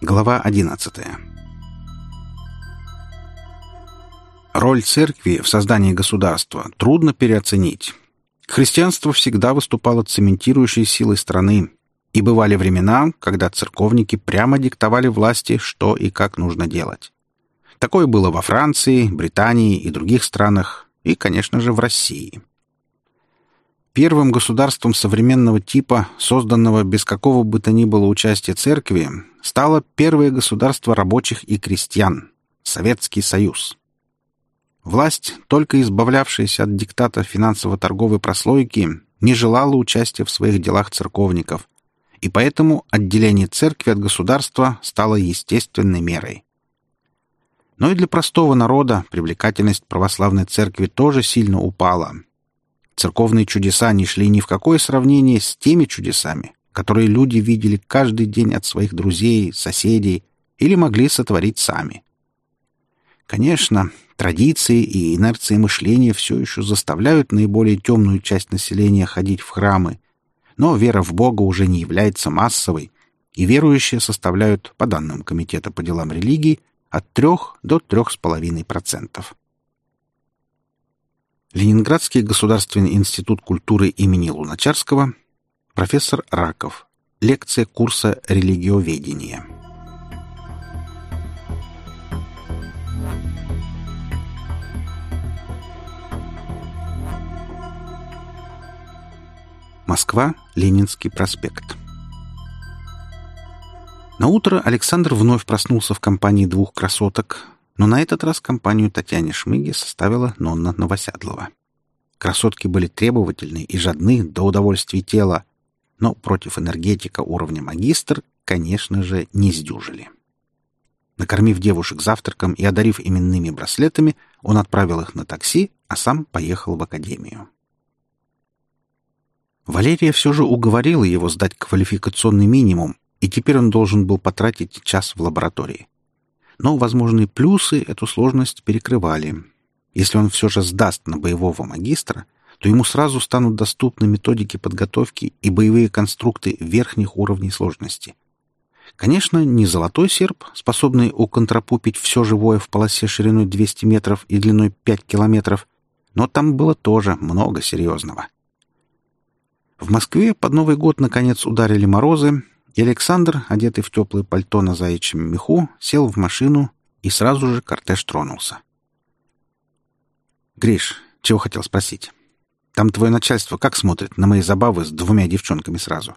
Глава 11 Роль церкви в создании государства трудно переоценить. Христианство всегда выступало цементирующей силой страны, и бывали времена, когда церковники прямо диктовали власти, что и как нужно делать. Такое было во Франции, Британии и других странах, и, конечно же, в России. Первым государством современного типа, созданного без какого бы то ни было участия церкви, стало первое государство рабочих и крестьян — Советский Союз. Власть, только избавлявшаяся от диктата финансово-торговой прослойки, не желала участия в своих делах церковников, и поэтому отделение церкви от государства стало естественной мерой. Но и для простого народа привлекательность православной церкви тоже сильно упала. Церковные чудеса не шли ни в какое сравнение с теми чудесами, которые люди видели каждый день от своих друзей, соседей или могли сотворить сами. Конечно, традиции и инерции мышления все еще заставляют наиболее темную часть населения ходить в храмы, но вера в Бога уже не является массовой, и верующие составляют, по данным Комитета по делам религии, от 3 до 3,5%. Ленинградский государственный институт культуры имени Луначарского, профессор Раков, лекция курса религиоведения. Москва, Ленинский проспект. На утро Александр вновь проснулся в компании двух красоток, но на этот раз компанию Татьяне Шмыги составила Нонна Новосядлова. Красотки были требовательны и жадны до удовольствия тела, но против энергетика уровня магистр, конечно же, не сдюжили. Накормив девушек завтраком и одарив именными браслетами, он отправил их на такси, а сам поехал в академию. Валерия все же уговорила его сдать квалификационный минимум, и теперь он должен был потратить час в лаборатории. Но возможные плюсы эту сложность перекрывали. Если он все же сдаст на боевого магистра, то ему сразу станут доступны методики подготовки и боевые конструкты верхних уровней сложности. Конечно, не золотой серп, способный уконтрапупить все живое в полосе шириной 200 метров и длиной 5 километров, но там было тоже много серьезного. В Москве под Новый год наконец ударили морозы, и Александр, одетый в теплое пальто на заячьем меху, сел в машину, и сразу же кортеж тронулся. «Гриш, чего хотел спросить? Там твое начальство как смотрит на мои забавы с двумя девчонками сразу?»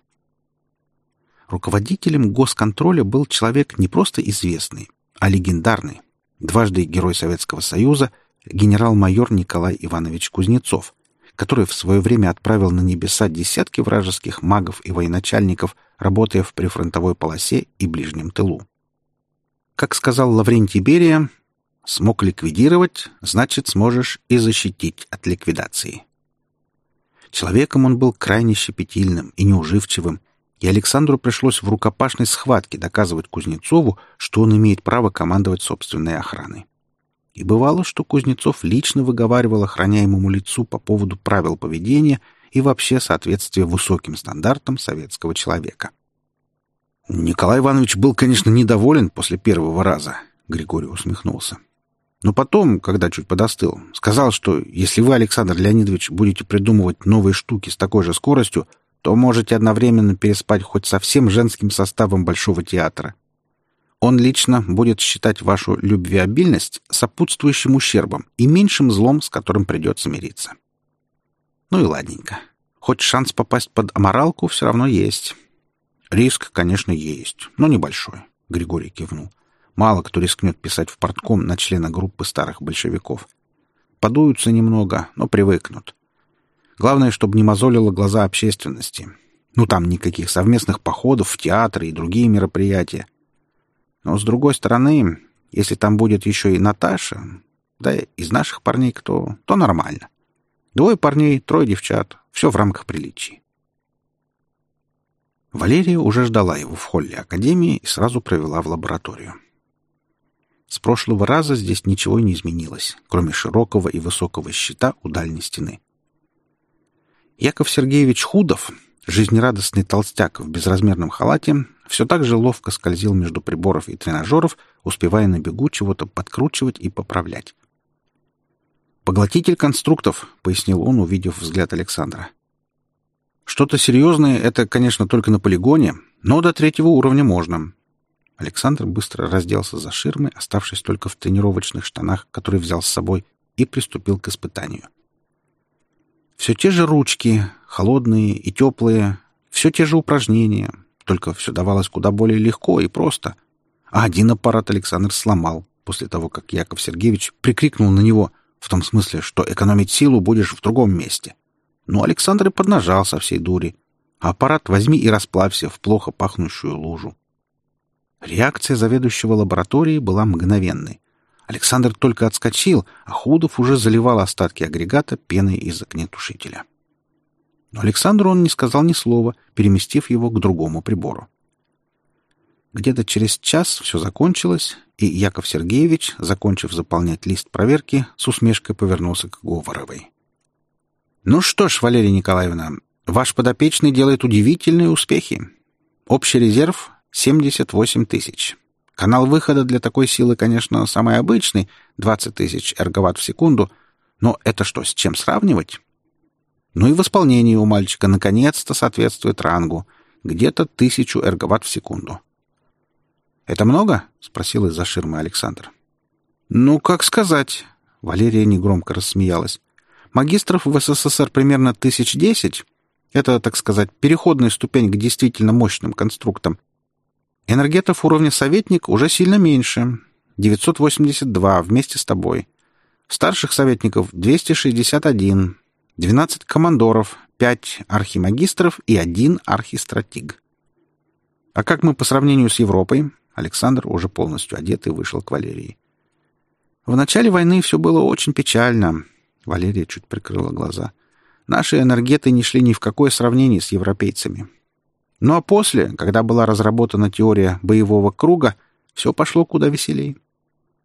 Руководителем госконтроля был человек не просто известный, а легендарный, дважды Герой Советского Союза, генерал-майор Николай Иванович Кузнецов, который в свое время отправил на небеса десятки вражеских магов и военачальников, работая в прифронтовой полосе и ближнем тылу. Как сказал Лаврентий Берия, смог ликвидировать, значит, сможешь и защитить от ликвидации. Человеком он был крайне щепетильным и неуживчивым, и Александру пришлось в рукопашной схватке доказывать Кузнецову, что он имеет право командовать собственной охраной. И бывало, что Кузнецов лично выговаривал охраняемому лицу по поводу правил поведения и вообще соответствия высоким стандартам советского человека. Николай Иванович был, конечно, недоволен после первого раза, Григорий усмехнулся. Но потом, когда чуть подостыл, сказал, что если вы, Александр Леонидович, будете придумывать новые штуки с такой же скоростью, то можете одновременно переспать хоть со всем женским составом Большого театра. Он лично будет считать вашу любвеобильность сопутствующим ущербом и меньшим злом, с которым придется мириться. Ну и ладненько. Хоть шанс попасть под аморалку все равно есть. Риск, конечно, есть, но небольшой, — Григорий кивнул. Мало кто рискнет писать в портком на члена группы старых большевиков. Подуются немного, но привыкнут. Главное, чтобы не мозолило глаза общественности. Ну, там никаких совместных походов в театры и другие мероприятия. Но, с другой стороны, если там будет еще и Наташа, да из наших парней кто, то нормально. Двое парней, трое девчат. Все в рамках приличий. Валерия уже ждала его в холле академии и сразу провела в лабораторию. С прошлого раза здесь ничего не изменилось, кроме широкого и высокого щита у дальней стены. Яков Сергеевич Худов, жизнерадостный толстяк в безразмерном халате, все так же ловко скользил между приборов и тренажеров, успевая на бегу чего-то подкручивать и поправлять. «Поглотитель конструктов», — пояснил он, увидев взгляд Александра. «Что-то серьезное — это, конечно, только на полигоне, но до третьего уровня можно». Александр быстро разделся за ширмой, оставшись только в тренировочных штанах, которые взял с собой, и приступил к испытанию. Все те же ручки, холодные и теплые, все те же упражнения, только все давалось куда более легко и просто. А один аппарат Александр сломал после того, как Яков Сергеевич прикрикнул на него — в том смысле, что экономить силу будешь в другом месте. Но Александр и поднажал со всей дури. Аппарат возьми и расплавься в плохо пахнущую лужу. Реакция заведующего лабораторией была мгновенной. Александр только отскочил, а Худов уже заливал остатки агрегата пеной из огнетушителя. Но Александру он не сказал ни слова, переместив его к другому прибору. Где-то через час все закончилось, и Яков Сергеевич, закончив заполнять лист проверки, с усмешкой повернулся к Говоровой. «Ну что ж, Валерия Николаевна, ваш подопечный делает удивительные успехи. Общий резерв — 78 тысяч. Канал выхода для такой силы, конечно, самый обычный — 20 тысяч эрговатт в секунду, но это что, с чем сравнивать? Ну и в исполнении у мальчика наконец-то соответствует рангу — где-то тысячу эрговатт в секунду. «Это много?» — спросил из-за ширмы Александр. «Ну, как сказать?» — Валерия негромко рассмеялась. «Магистров в СССР примерно тысяч десять. Это, так сказать, переходная ступень к действительно мощным конструктам. Энергетов уровня советник уже сильно меньше. 982 вместе с тобой. Старших советников 261. 12 командоров, 5 архимагистров и 1 архистратиг. А как мы по сравнению с Европой? Александр, уже полностью одетый, вышел к Валерии. В начале войны все было очень печально. Валерия чуть прикрыла глаза. Наши энергеты не шли ни в какое сравнение с европейцами. Ну а после, когда была разработана теория боевого круга, все пошло куда веселей.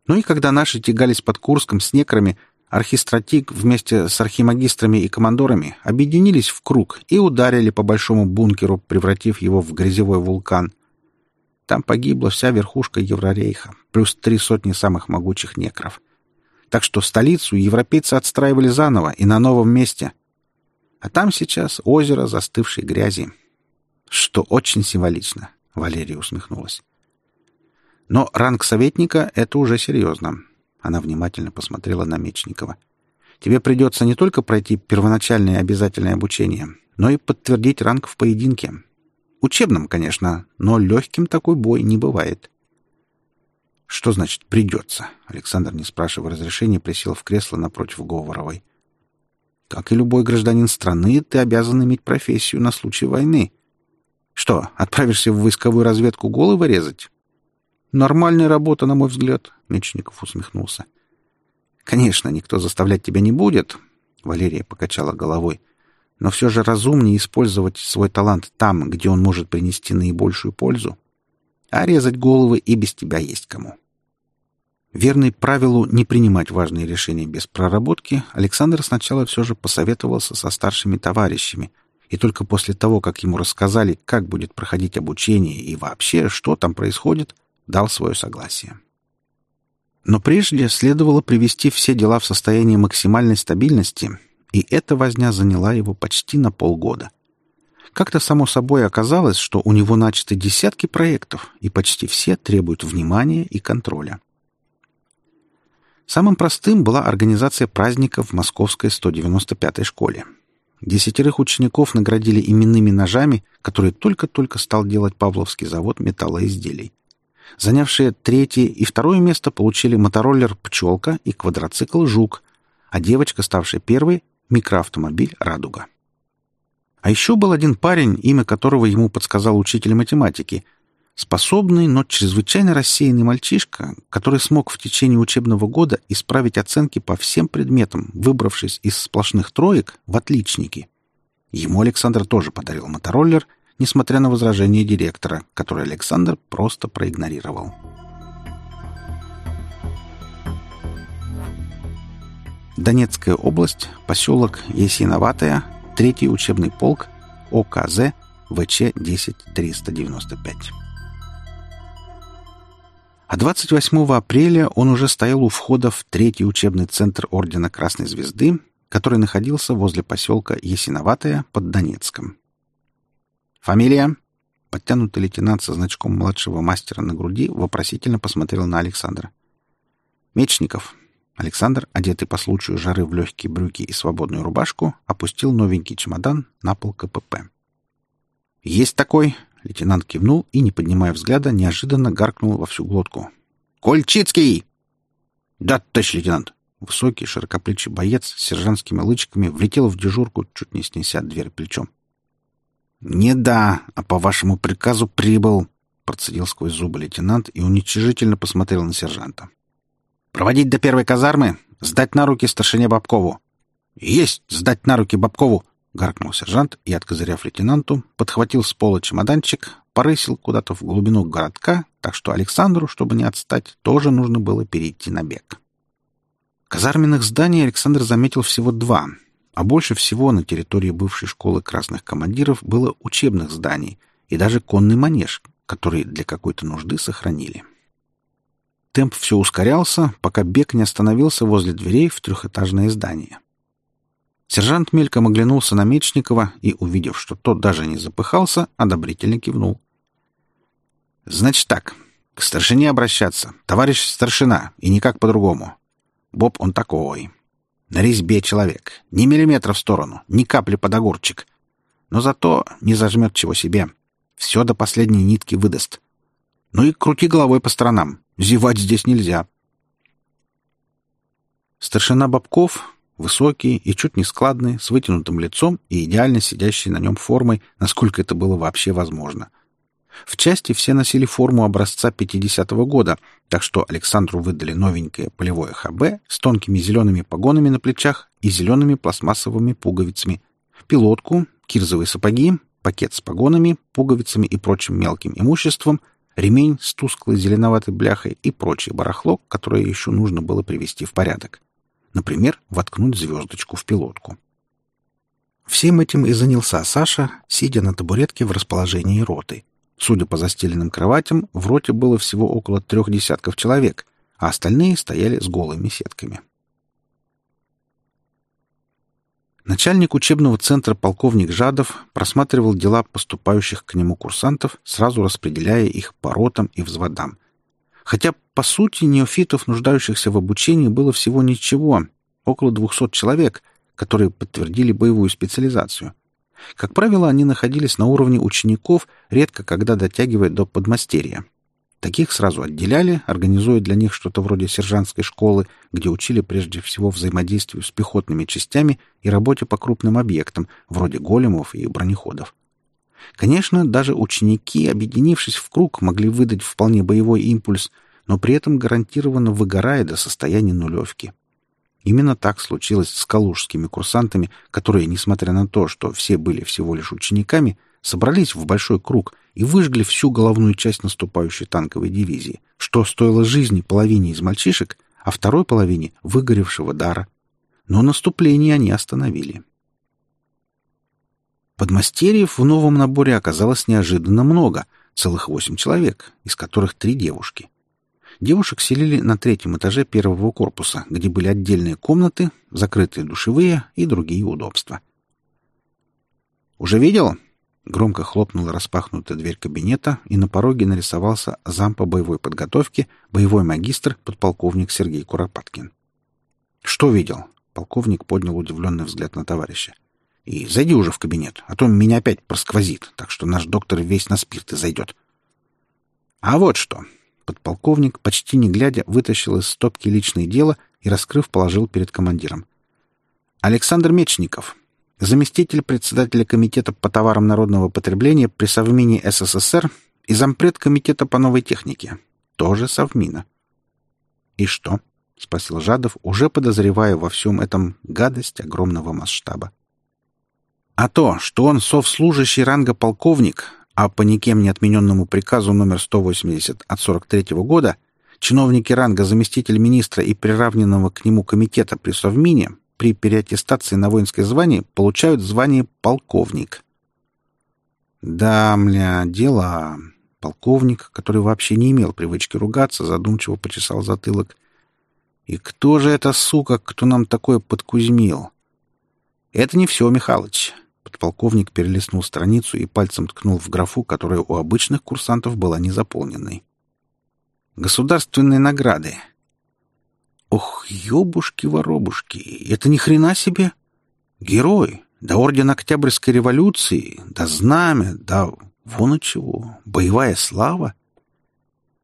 Ну и когда наши тягались под Курском с некрами, архистратик вместе с архимагистрами и командорами объединились в круг и ударили по большому бункеру, превратив его в грязевой вулкан. Там погибла вся верхушка Еврорейха, плюс три сотни самых могучих некров. Так что столицу европейцы отстраивали заново и на новом месте. А там сейчас озеро застывшей грязи. Что очень символично, — Валерия усмехнулась. Но ранг советника — это уже серьезно. Она внимательно посмотрела на Мечникова. Тебе придется не только пройти первоначальное обязательное обучение, но и подтвердить ранг в поединке. Учебным, конечно, но легким такой бой не бывает. Что значит «придется»? Александр, не спрашивая разрешения, присел в кресло напротив Говоровой. Как и любой гражданин страны, ты обязан иметь профессию на случай войны. Что, отправишься в войсковую разведку головы резать? Нормальная работа, на мой взгляд, Мечников усмехнулся. Конечно, никто заставлять тебя не будет, Валерия покачала головой но все же разумнее использовать свой талант там, где он может принести наибольшую пользу. А резать головы и без тебя есть кому. Верный правилу не принимать важные решения без проработки, Александр сначала все же посоветовался со старшими товарищами, и только после того, как ему рассказали, как будет проходить обучение и вообще, что там происходит, дал свое согласие. Но прежде следовало привести все дела в состояние максимальной стабильности и эта возня заняла его почти на полгода. Как-то само собой оказалось, что у него начаты десятки проектов, и почти все требуют внимания и контроля. Самым простым была организация праздников в Московской 195-й школе. Десятерых учеников наградили именными ножами, которые только-только стал делать Павловский завод металлоизделий. Занявшие третье и второе место получили мотороллер «Пчелка» и квадроцикл «Жук», а девочка, ставшая первой, микроавтомобиль «Радуга». А еще был один парень, имя которого ему подсказал учитель математики. Способный, но чрезвычайно рассеянный мальчишка, который смог в течение учебного года исправить оценки по всем предметам, выбравшись из сплошных троек в отличники. Ему Александр тоже подарил мотороллер, несмотря на возражение директора, который Александр просто проигнорировал. Донецкая область, поселок Есиноватая, третий учебный полк ОКЗ ВЧ-10395. А 28 апреля он уже стоял у входа в третий учебный центр Ордена Красной Звезды, который находился возле поселка Ясиноватая под Донецком. «Фамилия?» Подтянутый лейтенант со значком младшего мастера на груди вопросительно посмотрел на Александра. «Мечников». Александр, одетый по случаю жары в легкие брюки и свободную рубашку, опустил новенький чемодан на пол КПП. «Есть такой!» — лейтенант кивнул и, не поднимая взгляда, неожиданно гаркнул во всю глотку. «Кольчицкий!» «Да, товарищ лейтенант!» Высокий, широкоплечий боец с сержантскими лычками влетел в дежурку, чуть не снеся дверь плечом. «Не да, а по вашему приказу прибыл», — процедил сквозь зубы лейтенант и уничижительно посмотрел на сержанта. «Проводить до первой казармы, сдать на руки старшине Бабкову». «Есть! Сдать на руки Бабкову!» — гаркнул сержант и, откозыряв лейтенанту, подхватил с пола чемоданчик, порысил куда-то в глубину городка, так что Александру, чтобы не отстать, тоже нужно было перейти на бег. Казарменных зданий Александр заметил всего два, а больше всего на территории бывшей школы красных командиров было учебных зданий и даже конный манеж, который для какой-то нужды сохранили. Темп все ускорялся, пока бег не остановился возле дверей в трехэтажное здание. Сержант мельком оглянулся на Мечникова и, увидев, что тот даже не запыхался, одобрительно кивнул. «Значит так, к старшине обращаться, товарищ старшина, и никак по-другому. Боб он такой. На резьбе человек. Ни миллиметра в сторону, ни капли под огурчик. Но зато не зажмет чего себе. Все до последней нитки выдаст. Ну и крути головой по сторонам. Зевать здесь нельзя. Старшина Бобков, высокий и чуть не складный, с вытянутым лицом и идеально сидящий на нем формой, насколько это было вообще возможно — в части все носили форму образца 50-го года, так что Александру выдали новенькое полевое ХБ с тонкими зелеными погонами на плечах и зелеными пластмассовыми пуговицами, пилотку, кирзовые сапоги, пакет с погонами, пуговицами и прочим мелким имуществом, ремень с тусклой зеленоватой бляхой и прочее барахло, которое еще нужно было привести в порядок. Например, воткнуть звездочку в пилотку. Всем этим и занялся Саша, сидя на табуретке в расположении роты. Судя по застеленным кроватям, в роте было всего около трех десятков человек, а остальные стояли с голыми сетками. Начальник учебного центра полковник Жадов просматривал дела поступающих к нему курсантов, сразу распределяя их по ротам и взводам. Хотя, по сути, неофитов, нуждающихся в обучении, было всего ничего, около двухсот человек, которые подтвердили боевую специализацию. Как правило, они находились на уровне учеников, редко когда дотягивая до подмастерья. Таких сразу отделяли, организуя для них что-то вроде сержантской школы, где учили прежде всего взаимодействию с пехотными частями и работе по крупным объектам, вроде големов и бронеходов. Конечно, даже ученики, объединившись в круг, могли выдать вполне боевой импульс, но при этом гарантированно выгорая до состояния нулевки. Именно так случилось с калужскими курсантами, которые, несмотря на то, что все были всего лишь учениками, собрались в большой круг и выжгли всю головную часть наступающей танковой дивизии, что стоило жизни половине из мальчишек, а второй половине — выгоревшего дара. Но наступление они остановили. Подмастерьев в новом наборе оказалось неожиданно много, целых восемь человек, из которых три девушки — Девушек селили на третьем этаже первого корпуса, где были отдельные комнаты, закрытые душевые и другие удобства. «Уже видел?» Громко хлопнула распахнутая дверь кабинета, и на пороге нарисовался зам по боевой подготовке, боевой магистр, подполковник Сергей Куропаткин. «Что видел?» — полковник поднял удивленный взгляд на товарища. «И зайди уже в кабинет, а то меня опять просквозит, так что наш доктор весь на спирт и зайдет». «А вот что!» Подполковник, почти не глядя, вытащил из стопки личное дело и, раскрыв, положил перед командиром. Александр Мечников, заместитель председателя Комитета по товарам народного потребления при Совмине СССР и зампред Комитета по новой технике. Тоже Совмина. «И что?» — спросил Жадов, уже подозревая во всем этом гадость огромного масштаба. «А то, что он совслужащий ранга полковник, а по никем не отмененному приказу номер 180 от 43 года чиновники ранга заместитель министра и приравненного к нему комитета при Совмине при переаттестации на воинское звание получают звание полковник. Да, мля, дело... Полковник, который вообще не имел привычки ругаться, задумчиво почесал затылок. И кто же эта сука, кто нам такое подкузмил? Это не все, Михалыч. Подполковник перелистнул страницу и пальцем ткнул в графу, которая у обычных курсантов была не заполненной. Государственные награды. Ох, ёбушки-воробушки, это ни хрена себе! Герой! Да орден Октябрьской революции, да знамя, да вон и чего, боевая слава.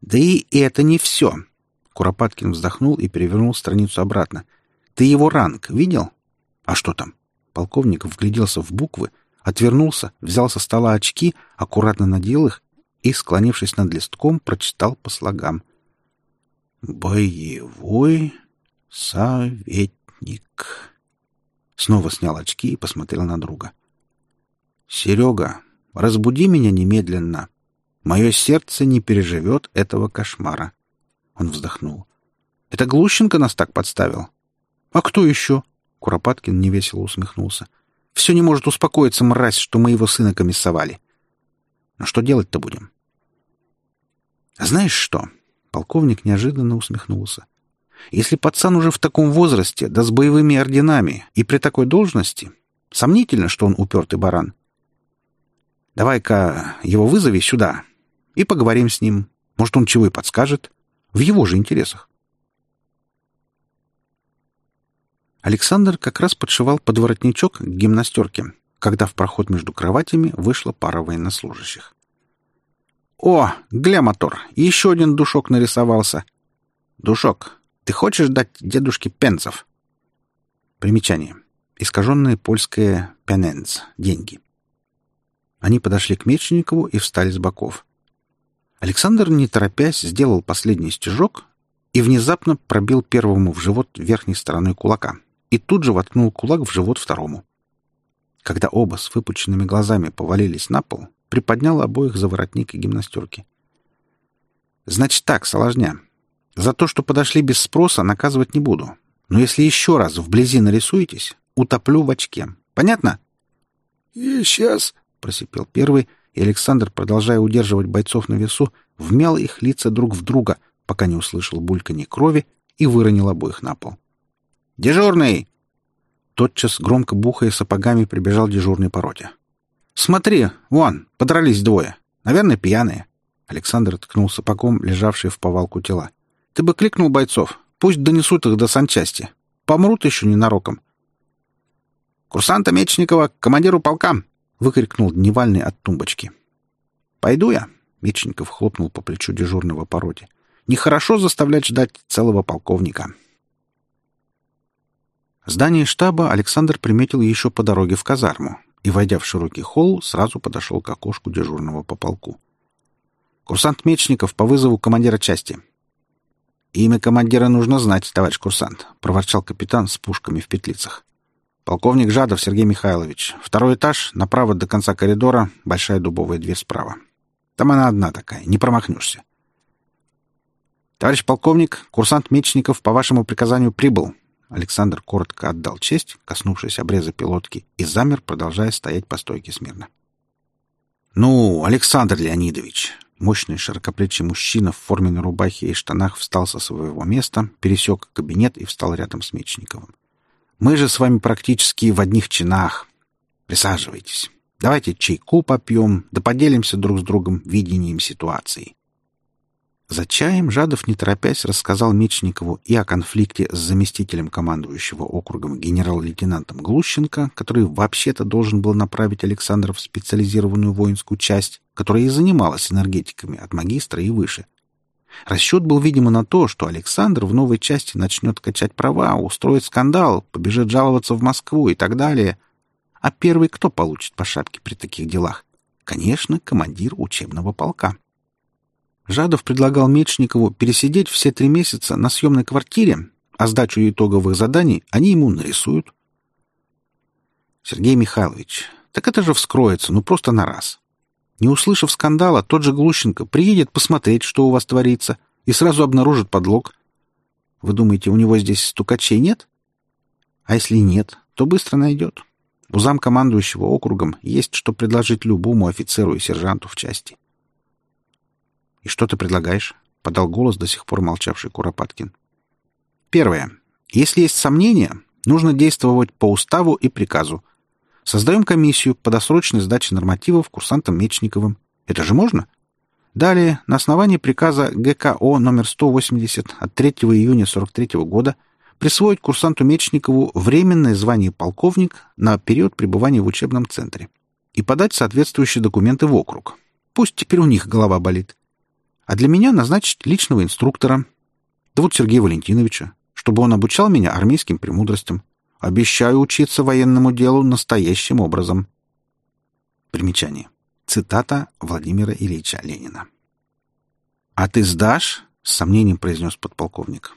Да и это не все. Куропаткин вздохнул и перевернул страницу обратно. Ты его ранг видел? А что там? Полковник вгляделся в буквы, отвернулся, взял со стола очки, аккуратно надел их и, склонившись над листком, прочитал по слогам. «Боевой советник». Снова снял очки и посмотрел на друга. «Серега, разбуди меня немедленно. Мое сердце не переживет этого кошмара». Он вздохнул. «Это Глущенко нас так подставил?» «А кто еще?» Куропаткин невесело усмехнулся. «Все не может успокоиться, мразь, что мы его сына комиссовали. Но что делать-то будем?» «Знаешь что?» Полковник неожиданно усмехнулся. «Если пацан уже в таком возрасте, да с боевыми орденами, и при такой должности, сомнительно, что он упертый баран. Давай-ка его вызови сюда и поговорим с ним. Может, он чего и подскажет. В его же интересах». Александр как раз подшивал подворотничок к гимнастерке, когда в проход между кроватями вышла пара военнослужащих. «О, гля мотор! Еще один душок нарисовался!» «Душок, ты хочешь дать дедушке пенцев?» Примечание. Искаженное польское «пененц» — деньги. Они подошли к Мечникову и встали с боков. Александр, не торопясь, сделал последний стежок и внезапно пробил первому в живот верхней стороной кулака и тут же воткнул кулак в живот второму. Когда оба с выпученными глазами повалились на пол, приподнял обоих за воротник и гимнастерки. «Значит так, соложня. За то, что подошли без спроса, наказывать не буду. Но если еще раз вблизи нарисуетесь, утоплю в очке. Понятно?» «И сейчас», — просипел первый, и Александр, продолжая удерживать бойцов на весу, вмял их лица друг в друга, пока не услышал бульканье крови и выронил обоих на пол. «Дежурный!» Тотчас, громко бухая сапогами, прибежал дежурный по роте. «Смотри, вон, подрались двое. Наверное, пьяные». Александр ткнул сапогом лежавшие в повалку тела. «Ты бы кликнул бойцов. Пусть донесут их до санчасти. Помрут еще ненароком». «Курсанта Мечникова, командиру полка!» — выкрикнул Дневальный от тумбочки. «Пойду я», — Мечников хлопнул по плечу дежурного по роте. «Нехорошо заставлять ждать целого полковника». Здание штаба Александр приметил еще по дороге в казарму и, войдя в широкий холл, сразу подошел к окошку дежурного по полку. «Курсант Мечников по вызову командира части». «Имя командира нужно знать, товарищ курсант», — проворчал капитан с пушками в петлицах. «Полковник Жадов Сергей Михайлович. Второй этаж, направо до конца коридора, большая дубовая дверь справа. Там она одна такая, не промахнешься». «Товарищ полковник, курсант Мечников по вашему приказанию прибыл», Александр коротко отдал честь, коснувшись обреза пилотки, и замер, продолжая стоять по стойке смирно. «Ну, Александр Леонидович!» Мощный широкоплечий мужчина в форменной рубахе и штанах встал со своего места, пересек кабинет и встал рядом с Мечниковым. «Мы же с вами практически в одних чинах. Присаживайтесь. Давайте чайку попьем, да поделимся друг с другом видением ситуации. За чаем Жадов, не торопясь, рассказал Мечникову и о конфликте с заместителем командующего округом генерал-лейтенантом Глущенко, который вообще-то должен был направить Александра в специализированную воинскую часть, которая и занималась энергетиками от магистра и выше. Расчет был, видимо, на то, что Александр в новой части начнет качать права, устроит скандал, побежит жаловаться в Москву и так далее. А первый кто получит по шапке при таких делах? Конечно, командир учебного полка. Жадов предлагал Мечникову пересидеть все три месяца на съемной квартире, а сдачу итоговых заданий они ему нарисуют. Сергей Михайлович, так это же вскроется, ну просто на раз. Не услышав скандала, тот же Глущенко приедет посмотреть, что у вас творится, и сразу обнаружит подлог. Вы думаете, у него здесь стукачей нет? А если нет, то быстро найдет. У замкомандующего округом есть что предложить любому офицеру и сержанту в части. «И что ты предлагаешь?» — подал голос до сих пор молчавший Куропаткин. «Первое. Если есть сомнения, нужно действовать по уставу и приказу. Создаем комиссию по досрочной сдаче нормативов курсантам Мечниковым. Это же можно? Далее, на основании приказа ГКО номер 180 от 3 июня 43 года присвоить курсанту Мечникову временное звание полковник на период пребывания в учебном центре и подать соответствующие документы в округ. Пусть теперь у них голова болит. А для меня назначить личного инструктора. Да вот Сергея Валентиновича, чтобы он обучал меня армейским премудростям. Обещаю учиться военному делу настоящим образом. Примечание. Цитата Владимира Ильича Ленина. «А ты сдашь?» — с сомнением произнес подполковник.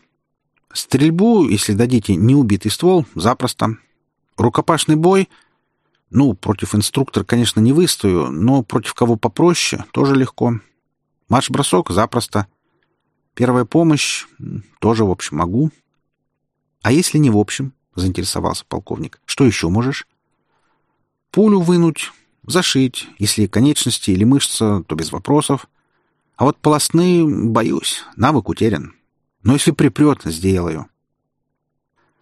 «Стрельбу, если дадите неубитый ствол, запросто. Рукопашный бой? Ну, против инструктора, конечно, не выстою, но против кого попроще, тоже легко. Марш-бросок — запросто. Первая помощь — тоже, в общем, могу. А если не в общем?» — заинтересовался полковник. «Что еще можешь?» «Пулю вынуть, зашить. Если конечности или мышца, то без вопросов. А вот полостные, боюсь, навык утерян. Но если припрет, сделаю.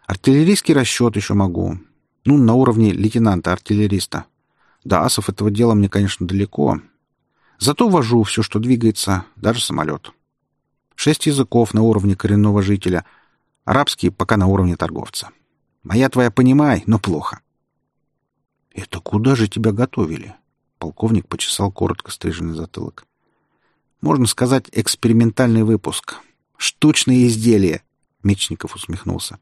Артиллерийский расчет еще могу. Ну, на уровне лейтенанта-артиллериста. До асов этого дела мне, конечно, далеко. Зато вожу все, что двигается, даже самолет. Шесть языков на уровне коренного жителя. Арабский пока на уровне торговца. Моя твоя понимай, но плохо. «Это куда же тебя готовили?» Полковник почесал коротко стриженный затылок. «Можно сказать, экспериментальный выпуск. Штучные изделия!» Мечников усмехнулся.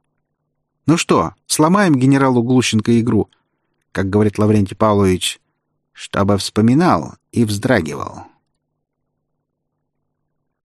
«Ну что, сломаем генералу Глущенко игру?» Как говорит Лаврентий Павлович, чтобы вспоминал и вздрагивал.